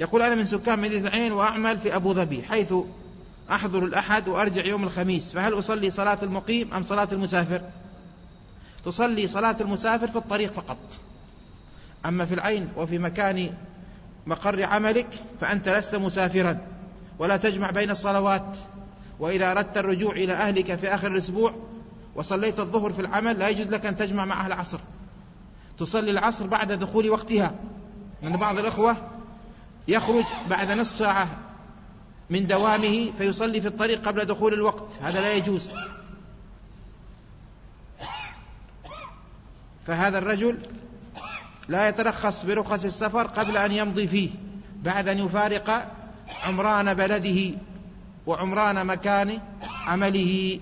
يقول أنا من سكان مدينة العين وأعمل في أبو ظبي حيث أحضر الأحد وأرجع يوم الخميس فهل أصلي صلاة المقيم أم صلاة المسافر؟ تصلي صلاة المسافر في الطريق فقط. أما في العين وفي مكان مقر عملك فأنت لست مسافرا ولا تجمع بين الصلوات. وإذا أردت الرجوع إلى أهلك في آخر الأسبوع وصليت الظهر في العمل لا يجوز لك أن تجمع معها العصر. تصلي العصر بعد دخول وقتها. من بعض الأخوة يخرج بعد نصف ساعة من دوامه فيصلي في الطريق قبل دخول الوقت. هذا لا يجوز. فهذا الرجل لا يترخص برخص السفر قبل أن يمضي فيه بعد أن يفارق عمران بلده وعمران مكان عمله